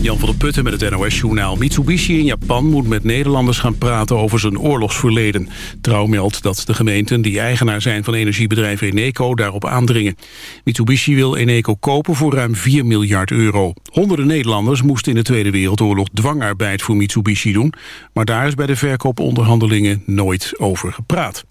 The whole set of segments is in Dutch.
Jan van der Putten met het NOS-journaal. Mitsubishi in Japan moet met Nederlanders gaan praten over zijn oorlogsverleden. Trouw meldt dat de gemeenten die eigenaar zijn van energiebedrijf Eneco daarop aandringen. Mitsubishi wil Eneco kopen voor ruim 4 miljard euro. Honderden Nederlanders moesten in de Tweede Wereldoorlog dwangarbeid voor Mitsubishi doen. Maar daar is bij de verkooponderhandelingen nooit over gepraat.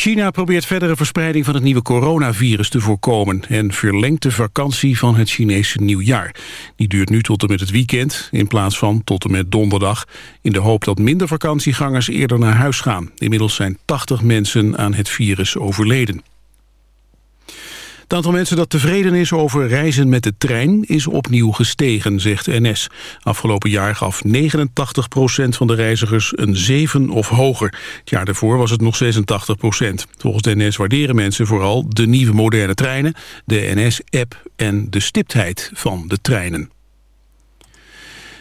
China probeert verdere verspreiding van het nieuwe coronavirus te voorkomen... en verlengt de vakantie van het Chinese nieuwjaar. Die duurt nu tot en met het weekend, in plaats van tot en met donderdag... in de hoop dat minder vakantiegangers eerder naar huis gaan. Inmiddels zijn 80 mensen aan het virus overleden. Het aantal mensen dat tevreden is over reizen met de trein is opnieuw gestegen, zegt NS. Afgelopen jaar gaf 89% van de reizigers een 7 of hoger. Het jaar daarvoor was het nog 86% Volgens de NS waarderen mensen vooral de nieuwe moderne treinen, de NS-app en de stiptheid van de treinen.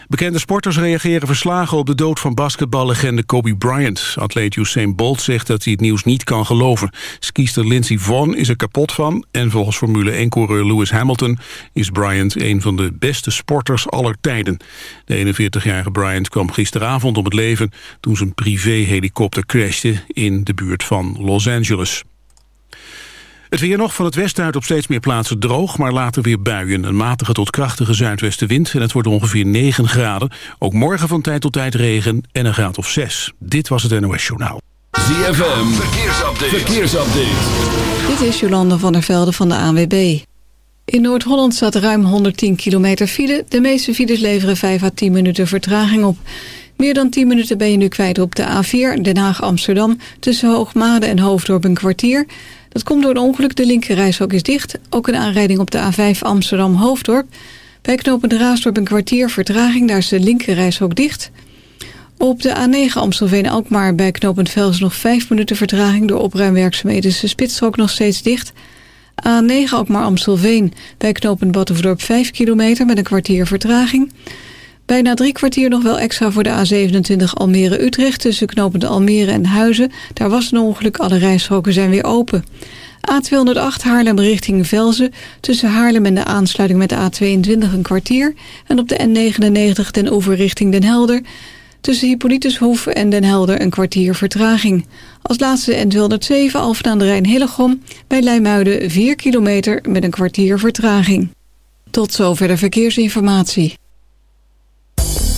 Bekende sporters reageren verslagen op de dood van basketballegende Kobe Bryant. Atleet Usain Bolt zegt dat hij het nieuws niet kan geloven. Skiester Lindsey Vonn is er kapot van... en volgens Formule 1-coureur Lewis Hamilton is Bryant een van de beste sporters aller tijden. De 41-jarige Bryant kwam gisteravond om het leven... toen zijn privéhelikopter crashte in de buurt van Los Angeles. Het weer nog van het westen uit op steeds meer plaatsen droog... maar later weer buien. Een matige tot krachtige zuidwestenwind en het wordt ongeveer 9 graden. Ook morgen van tijd tot tijd regen en een graad of 6. Dit was het NOS Journaal. ZFM, verkeersupdate. verkeersupdate. Dit is Jolande van der Velde van de ANWB. In Noord-Holland staat ruim 110 kilometer file. De meeste files leveren 5 à 10 minuten vertraging op. Meer dan 10 minuten ben je nu kwijt op de A4 Den Haag-Amsterdam... tussen Hoogmade en Hoofddorp een kwartier... Dat komt door een ongeluk. De linkerrijstrook is dicht. Ook een aanrijding op de A5 Amsterdam-Hoofddorp. Bij knooppunt Raasdorp een kwartier vertraging. Daar is de linkerrijstrook dicht. Op de A9 Amstelveen-Alkmaar bij knooppunt Vels nog 5 minuten vertraging. Door opruimwerkzaamheden is de spitsstrook nog steeds dicht. A9 Alkmaar-Amstelveen bij knooppunt Battenverdorp 5 kilometer met een kwartier vertraging. Bijna drie kwartier nog wel extra voor de A27 Almere-Utrecht... tussen knopend Almere en Huizen. Daar was een ongeluk, alle rijstroken zijn weer open. A208 Haarlem richting Velzen. Tussen Haarlem en de aansluiting met de A22 een kwartier. En op de N99 Den Oever richting Den Helder. Tussen Hippolytushoef en Den Helder een kwartier vertraging. Als laatste N207 Alphen aan de Rijn-Hillegom. Bij Leimuiden 4 kilometer met een kwartier vertraging. Tot zover de verkeersinformatie.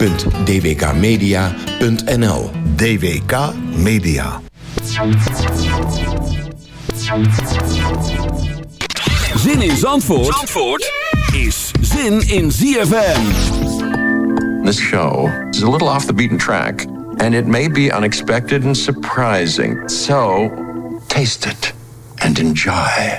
www.dwkmedia.nl DWK Media. Zin in Zandvoort, Zandvoort is zin in ZFM. This show is a little off the beaten track, and it may be unexpected and surprising. So, taste it and enjoy.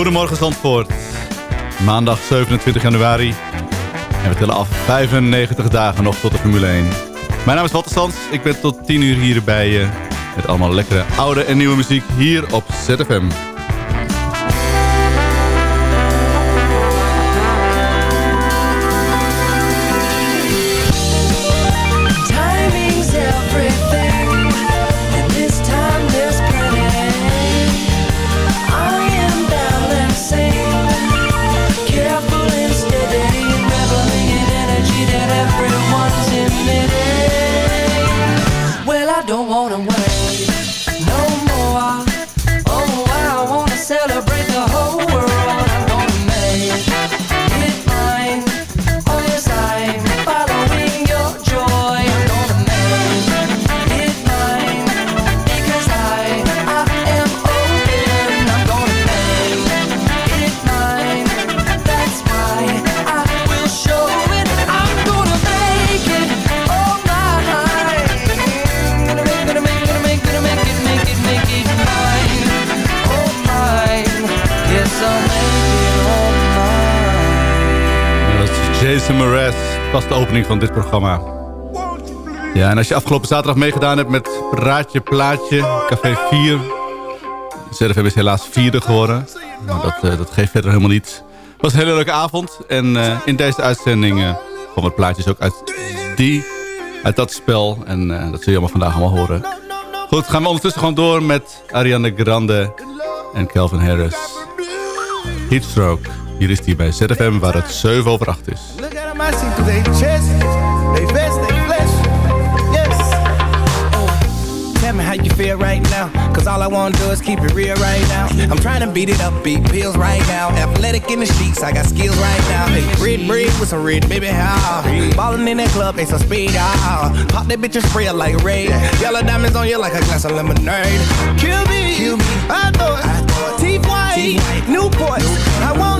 Goedemorgen Zandvoort. Maandag 27 januari. En we tellen af 95 dagen nog tot de Formule 1. Mijn naam is Walter Sands. Ik ben tot 10 uur hier bij je. Met allemaal lekkere oude en nieuwe muziek hier op ZFM. Jason Mraz. Dat was de opening van dit programma. Ja, en als je afgelopen zaterdag meegedaan hebt met Praatje Plaatje, Café 4. ZFM is helaas vierde geworden. Maar dat, eh, dat geeft verder helemaal niets. Het was een hele leuke avond. En eh, in deze uitzending uh, komen plaatjes ook uit die, uit dat spel. En dat zul je allemaal vandaag allemaal horen. Goed, gaan we ondertussen gewoon door met Ariana Grande en Calvin Harris. Heatstroke. Hier is hij bij ZFM waar het 7 over 8 is. Look at them, I see through they chest, they vest, they flesh. Yes. Tell me how you feel right now. Cause all I wanna do is keep it real right now. I'm trying to beat it up, beat pills right now. Athletic in the sheets, I got skills right now. Hey, red bread with some red, baby, how? Ballin' in that club, they some speed, ah. Pop that bitch and spray it like raid. Yellow diamonds on you like a glass of lemonade. Kill me, Kill me. I thought, teeth white, Newports. I want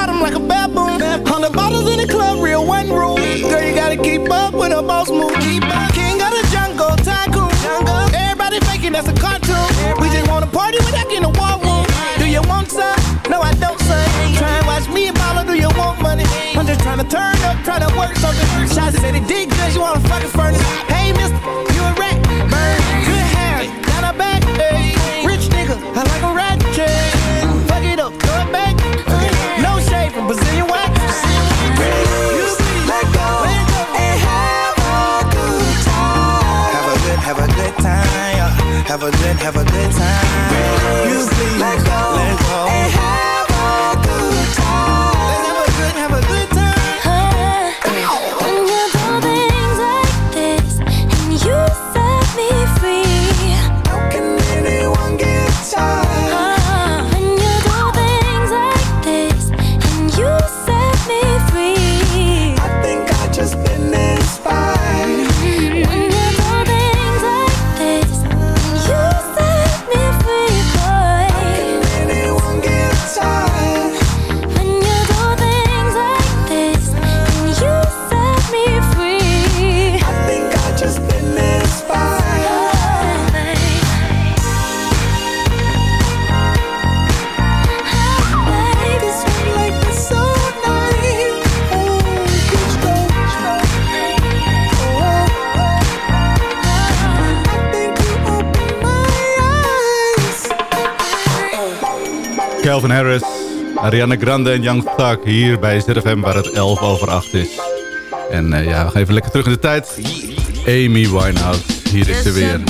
bottom like a baboon. Hundred bottles in the club, real one room. Girl, you gotta keep up with a boss move. King of the jungle, tycoon. Everybody faking that's a cartoon. We just wanna party without getting a war room. Do you want some? No, I don't, son. Try and watch me and Mama, do you want money? I'm just trying to turn up, trying to work something. Shots said it did good, you wanna fucking furnace. Hey, mister, Have a good, have a good time. You please let go, Calvin Harris, Ariana Grande en Young Thug hier bij ZFM waar het 11 over 8 is. En uh, ja, we gaan even lekker terug in de tijd. Amy Winehouse, hier is ze weer.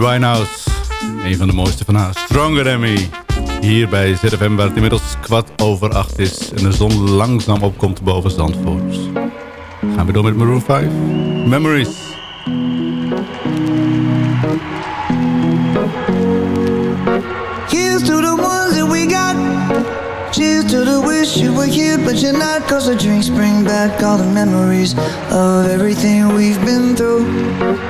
Winehouse, een van de mooiste van haar. Stronger Than Me. Hier bij ZFM, waar het inmiddels kwart over acht is... en de zon langzaam opkomt boven Zandvoort. Gaan we door met Maroon 5. Memories. Here's to the ones that we got. Cheers to the wish you were here, but you're not. Cause the drinks bring back all the memories of everything we've been through.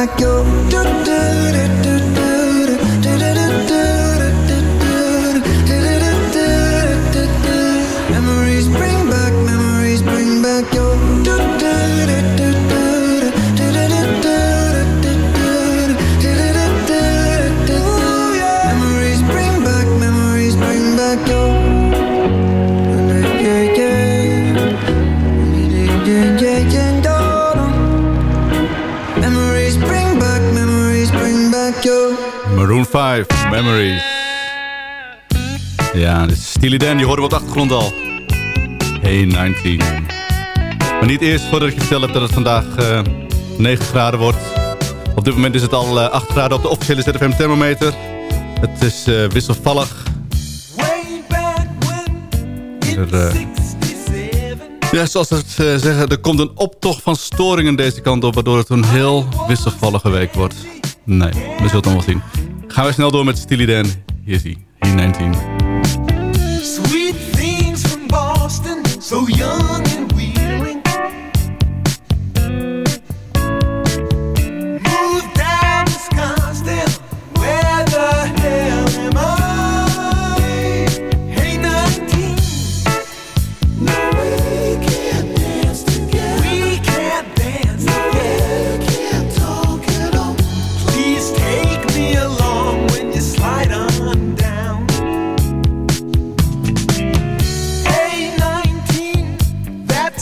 bring back Memories. Ja, dit is Steely Dan, die horen we op de achtergrond al. Hey 19. Maar niet eerst voordat ik je vertel heb dat het vandaag eh 9 graden wordt. Op dit moment is het al eh 8 graden op de officiële ZFM thermometer. Het is eh, wisselvallig. Er, eh, ja, zoals ze het eh, zeggen, er komt een optocht van storingen deze kant op... waardoor het een heel wisselvallige week wordt. Nee, we zullen het dan wel zien. Gaan we snel door met Steely Dan. Hier is hij, hier 19.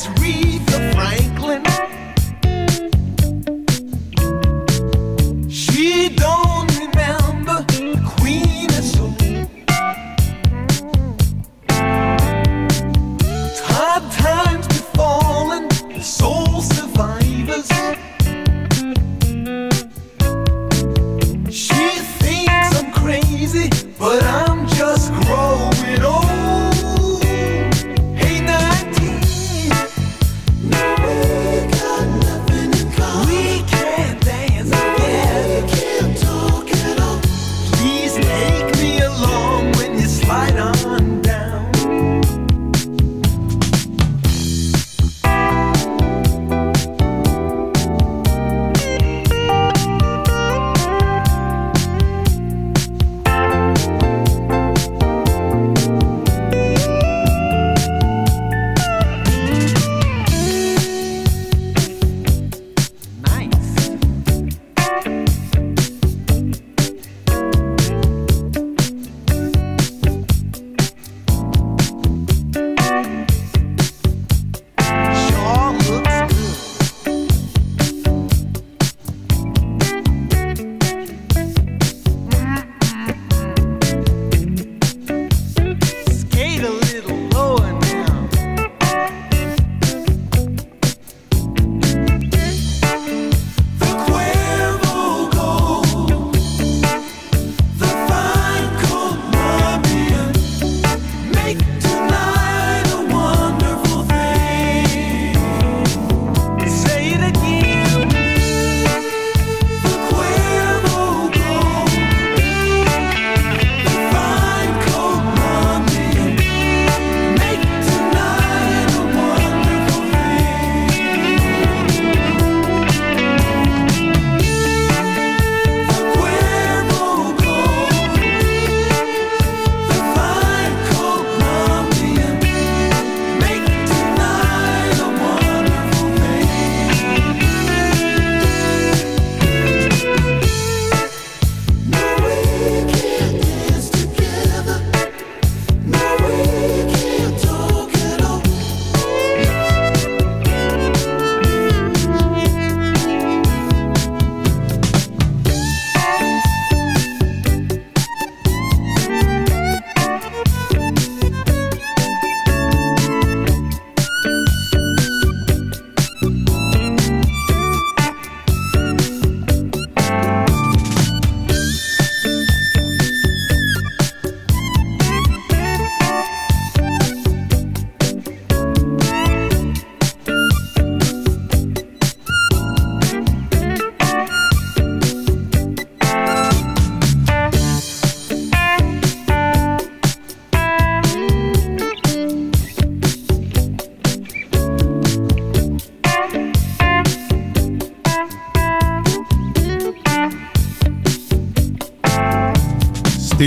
Let's.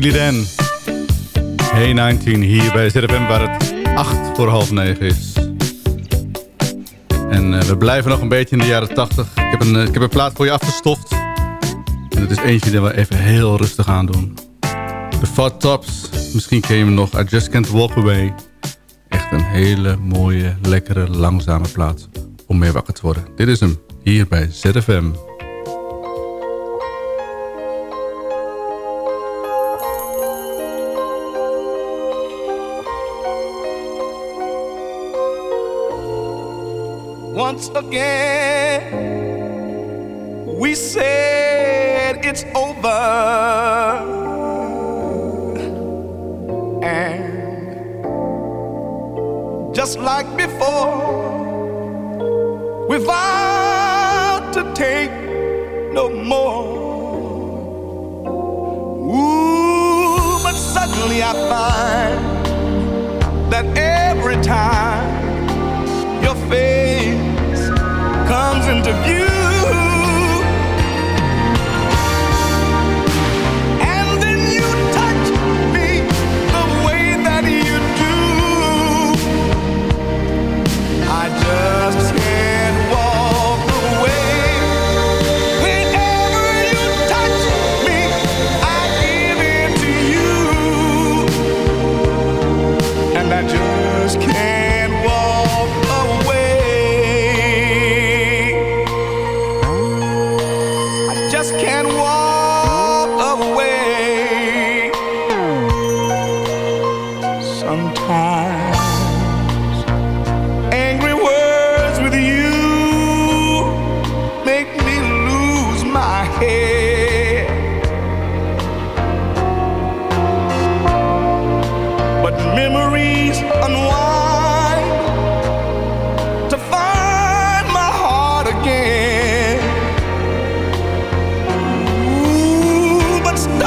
Steely Dan. Hey 19 hier bij ZFM waar het 8 voor half 9 is. En eh, we blijven nog een beetje in de jaren 80. Ik heb een, eh, ik heb een plaat voor je afgestoft. En het is eentje die we even heel rustig aan doen. The Fat Tops. Misschien ken je hem nog. I Just Can't Walk Away. Echt een hele mooie, lekkere, langzame plaat om mee wakker te worden. Dit is hem, hier bij ZFM. Once again, we said it's over. And just like before, we vowed to take no more. Ooh, but suddenly I find that every time comes into view.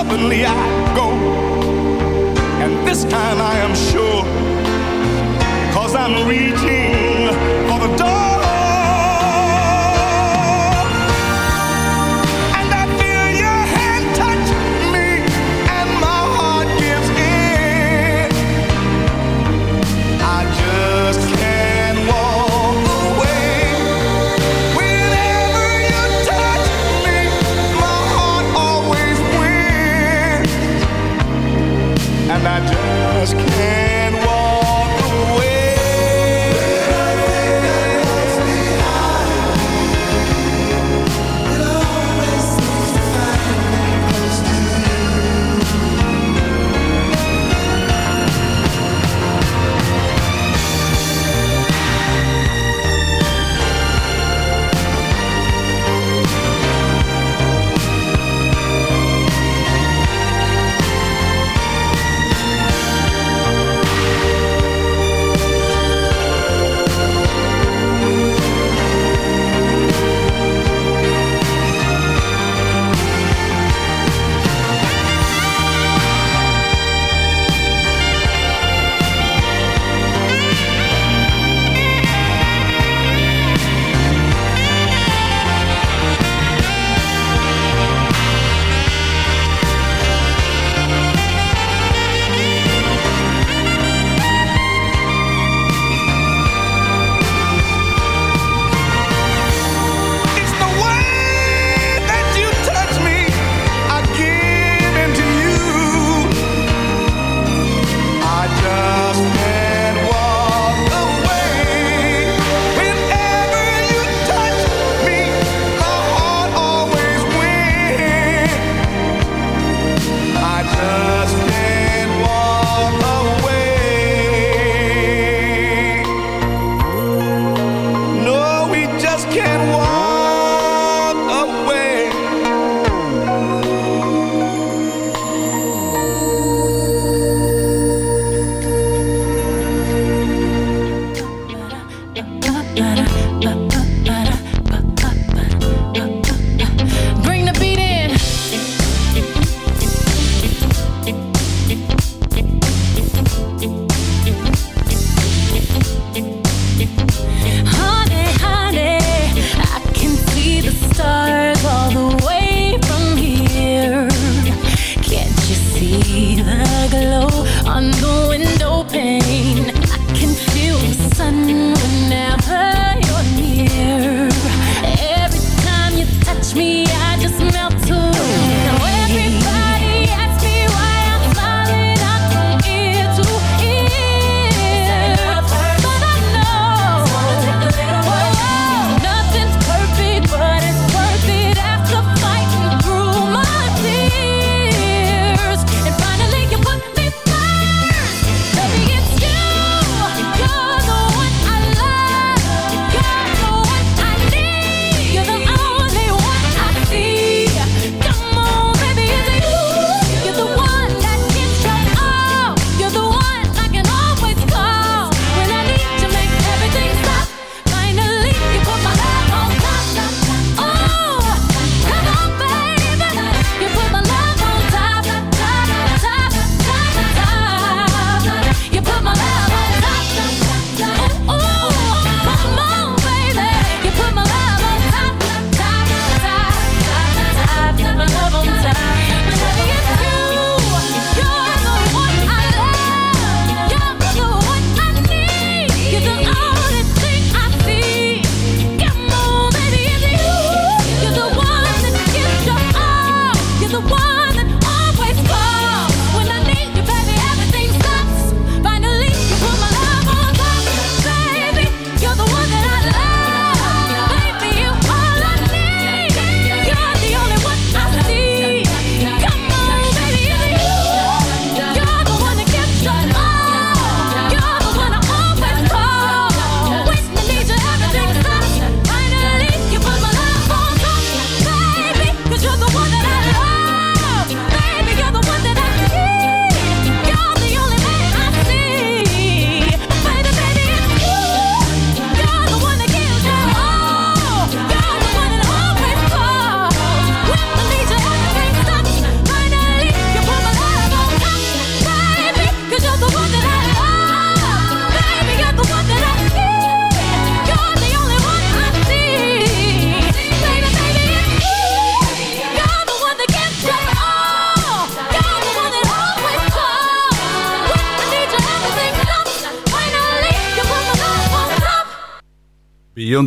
Stubbornly I go. And this time I am sure, cause I'm reaching for the door.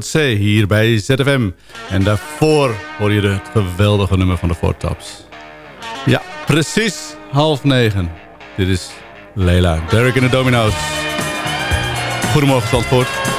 Hier bij ZFM. En daarvoor hoor je het geweldige nummer van de Four. Ja, precies half negen. Dit is Leila, Derek in de Domino's. Goedemorgen, Zandvoort.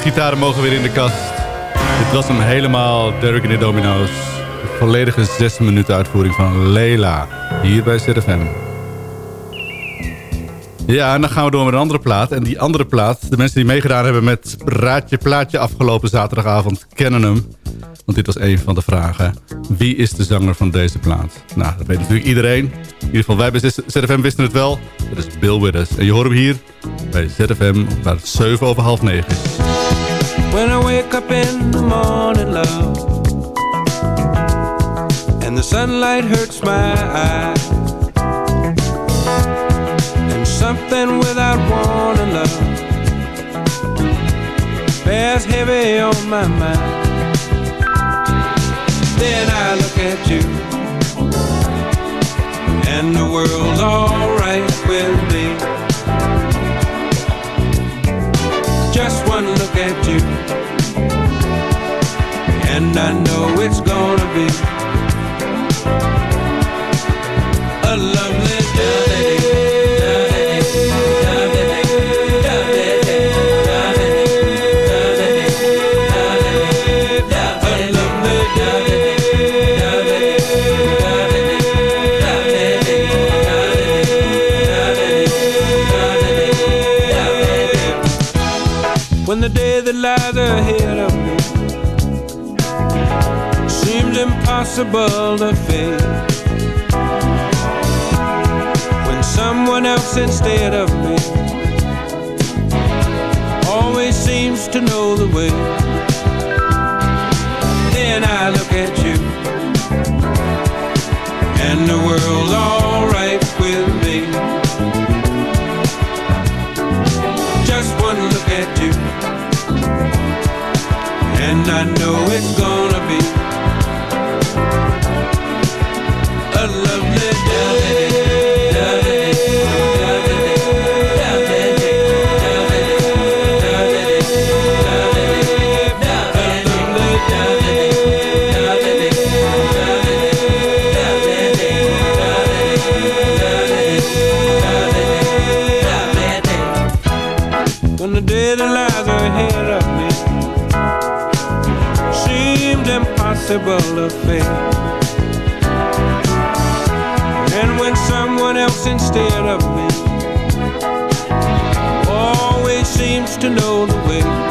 De luchtgitaren mogen weer in de kast. Dit was hem helemaal, Derek in de Domino's. De volledige 6 minuten uitvoering van Leila. Hier bij ZFM. Ja, en dan gaan we door met een andere plaat. En die andere plaat, de mensen die meegedaan hebben met Raadje Plaatje afgelopen zaterdagavond, kennen hem. Want dit was een van de vragen. Wie is de zanger van deze plaat? Nou, dat weet natuurlijk iedereen. In ieder geval, wij bij ZFM wisten het wel. Dat is Bill Withers. En je hoort hem hier bij ZFM, waar het 7 over half 9 is. When I wake up in the morning, love, and the sunlight hurts my eyes, and something without warning, love, bears heavy on my mind. Then I look at you, and the world's alright gonna be impossible to face. When someone else instead of me always seems to know the way. Seems to know the way,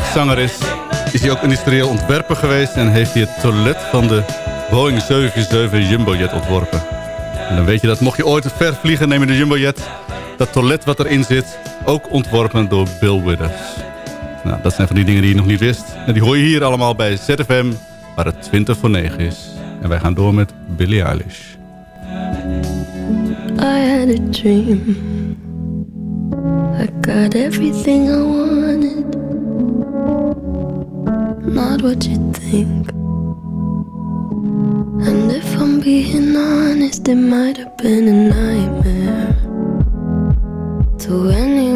Zanger is... is hij ook industrieel ontwerper geweest... en heeft hij het toilet van de Boeing 747 Jumbojet ontworpen. En dan weet je dat mocht je ooit ver vliegen, neem je de Jumbojet... dat toilet wat erin zit, ook ontworpen door Bill Withers. Nou, dat zijn van die dingen die je nog niet wist. En die hoor je hier allemaal bij ZFM, waar het 20 voor 9 is. En wij gaan door met Billie Eilish. I had a dream. I got everything I wanted. Not what you think. And if I'm being honest, it might have been a nightmare to anyone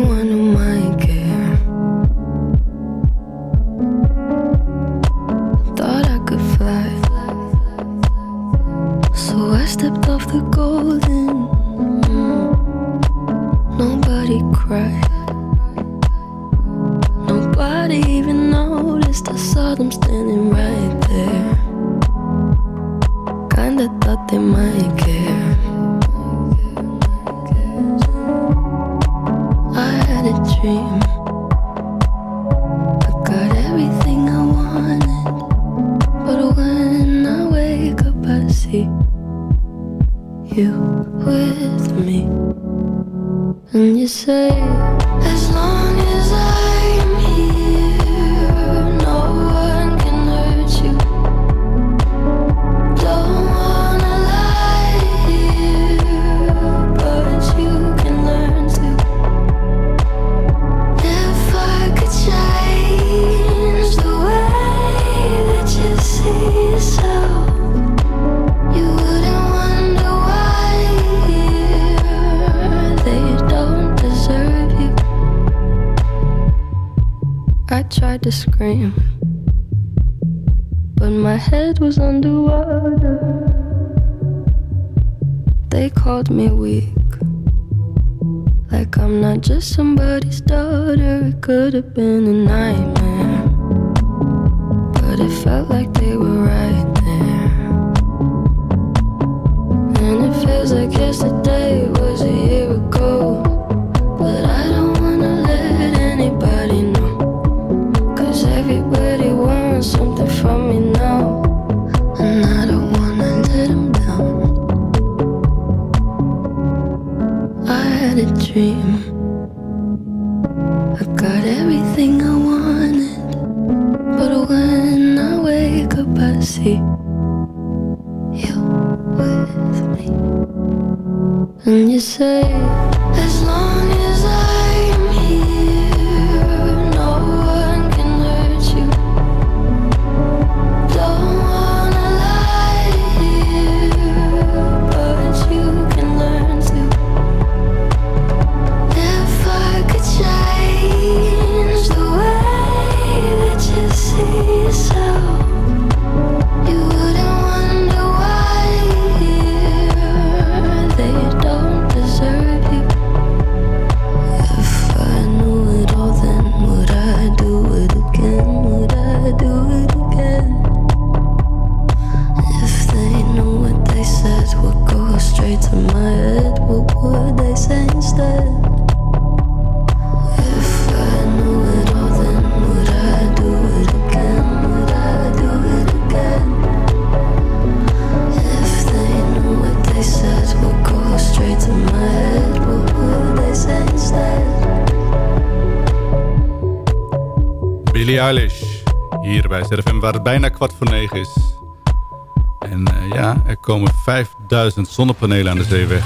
komen 5000 zonnepanelen aan de zeeweg.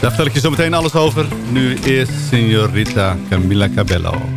Daar vertel ik je zo meteen alles over. Nu is Signorita Camila Cabello.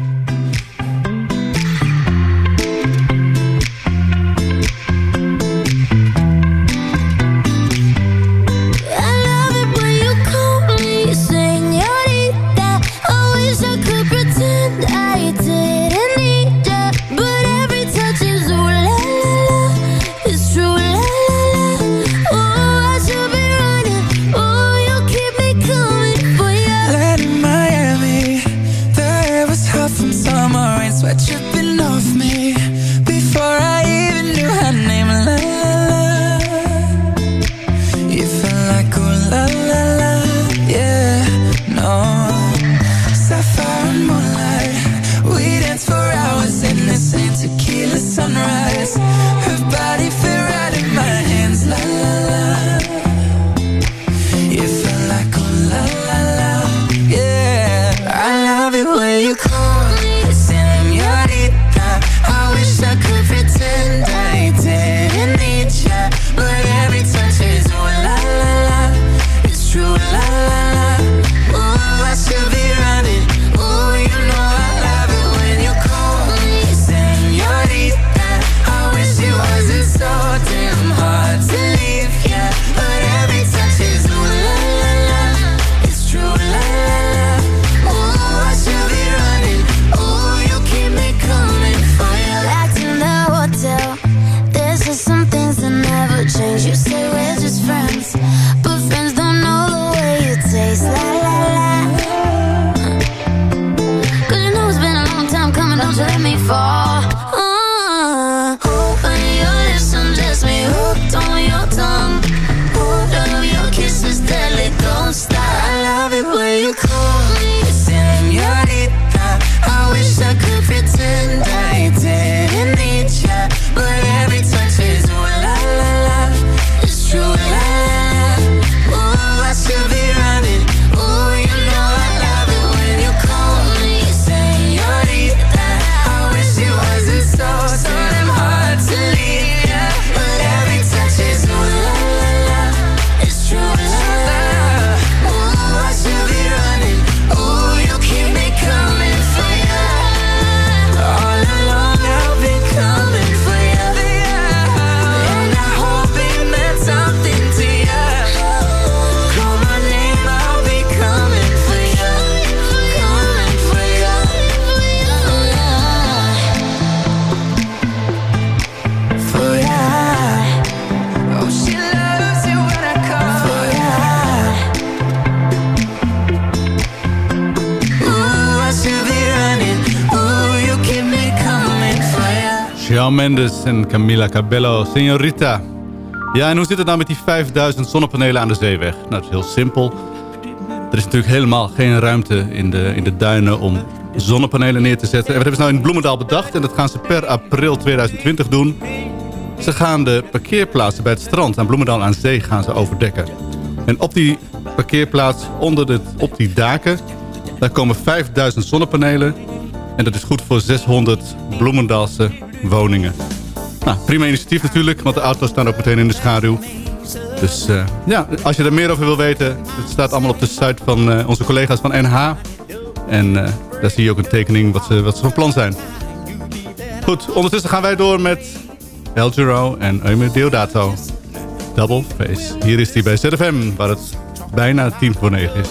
En Camila Cabello, Señorita. Ja, en hoe zit het nou met die 5000 zonnepanelen aan de zeeweg? Nou, dat is heel simpel. Er is natuurlijk helemaal geen ruimte in de, in de duinen om zonnepanelen neer te zetten. En wat hebben ze nou in Bloemendaal bedacht? En dat gaan ze per april 2020 doen. Ze gaan de parkeerplaatsen bij het strand aan Bloemendaal aan Zee gaan ze overdekken. En op die parkeerplaats, onder de, op die daken, daar komen 5000 zonnepanelen. En dat is goed voor 600 Bloemendaalse woningen. Nou, prima initiatief natuurlijk, want de auto's staan ook meteen in de schaduw. Dus eh, ja, als je er meer over wil weten, het staat allemaal op de site van eh, onze collega's van NH. En eh, daar zie je ook een tekening wat ze, wat ze van plan zijn. Goed, ondertussen gaan wij door met El Giro en Eumer Deodato. Double Face. Hier is hij bij ZFM, waar het bijna tien voor negen is.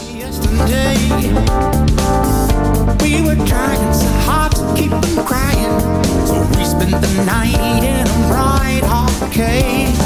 We were trying so hard to keep from crying. So we spent the night in a bright. Analyze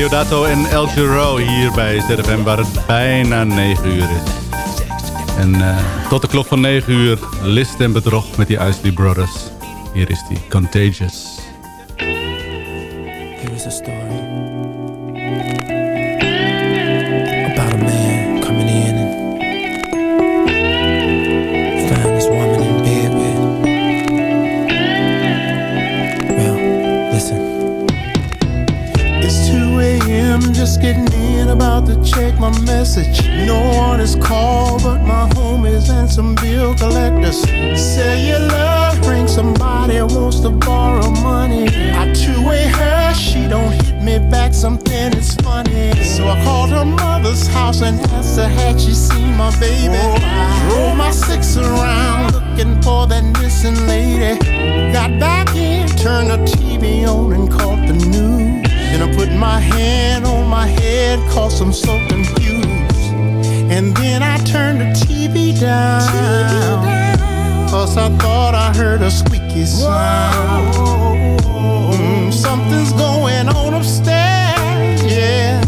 Deodato en El Giro hier bij ZFM, waar het bijna 9 uur is. En eh, tot de klok van 9 uur, list en bedrog met die Isley Brothers. Hier is die Contagious. head cause I'm so confused. And then I turned the TV down. TV down. Cause I thought I heard a squeaky sound. Mm, something's going on upstairs, yeah.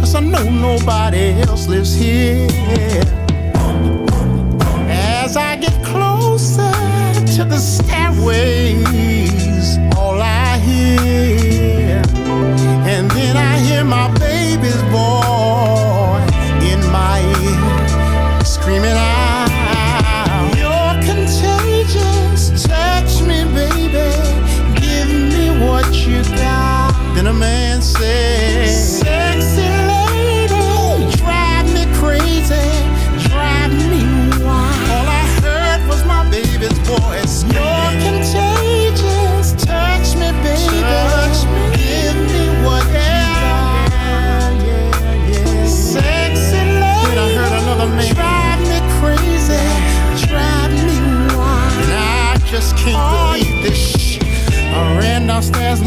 Cause I know nobody else lives here. As I get closer to the stairway keep born.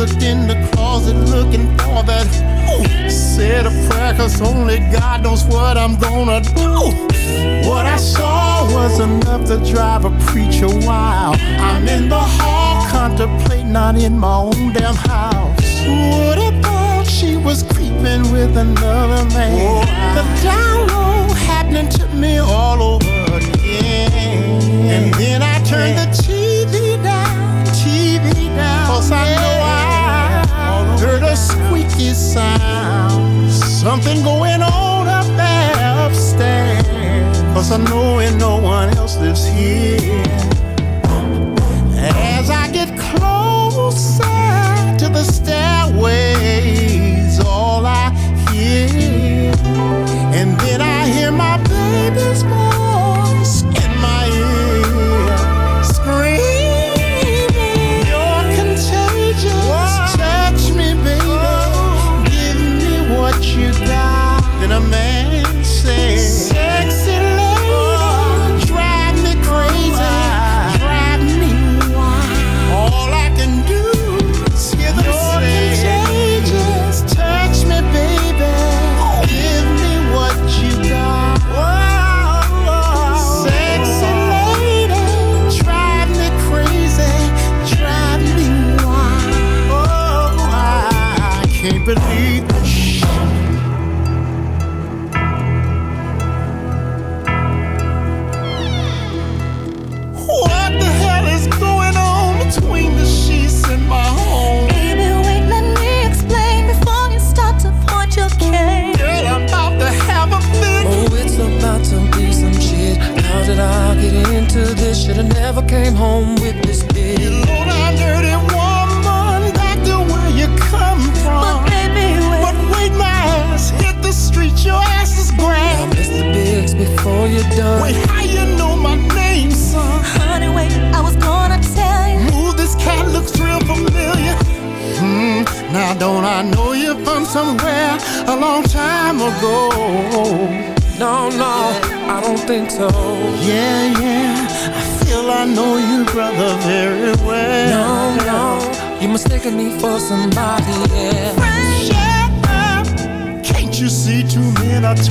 looked in the closet looking for that. Ooh. Said a prayer, cause only God knows what I'm gonna do. What I saw was enough to drive a preacher wild. I'm in the hall, contemplating, not in my own damn house. What about she was creeping with another man? Oh, the download happening to me all over again. And then I turned the TV down, TV down. Cause I know sound. Something going on up there upstairs. Cause I know and no one else lives here.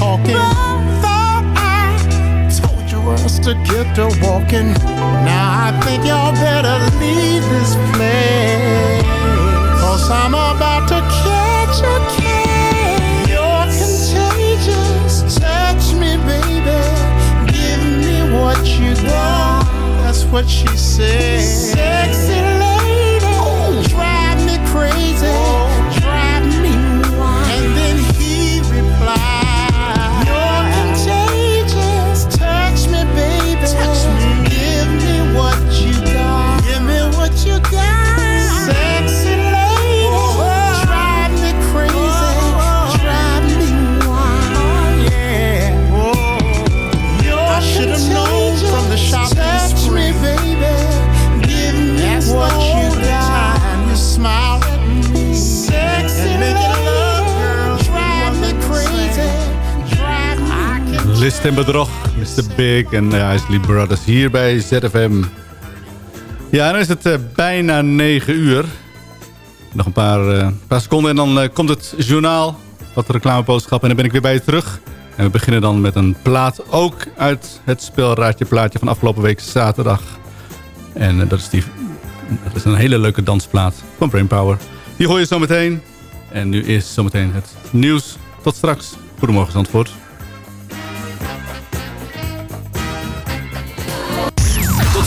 talking. Thought I told you us to get to walking. Now I think y'all better leave this place. Cause I'm about to catch a case. You're contagious. Touch me, baby. Give me what you want. That's what she said. Sexy lady. Drive me crazy. Me List en bedrog, Mr. Big en uh, Isley Brothers hier bij ZFM. Ja, dan is het eh, bijna 9 uur. Nog een paar, eh, paar seconden en dan eh, komt het journaal. Wat reclameboodschap en dan ben ik weer bij je terug. En we beginnen dan met een plaat ook uit het spelraadje plaatje van afgelopen week zaterdag. En dat, is die, dat is een hele leuke dansplaat van Brainpower. Die hoor je zo meteen. En nu is zometeen het nieuws. Tot straks. Goedemorgen Zandvoort.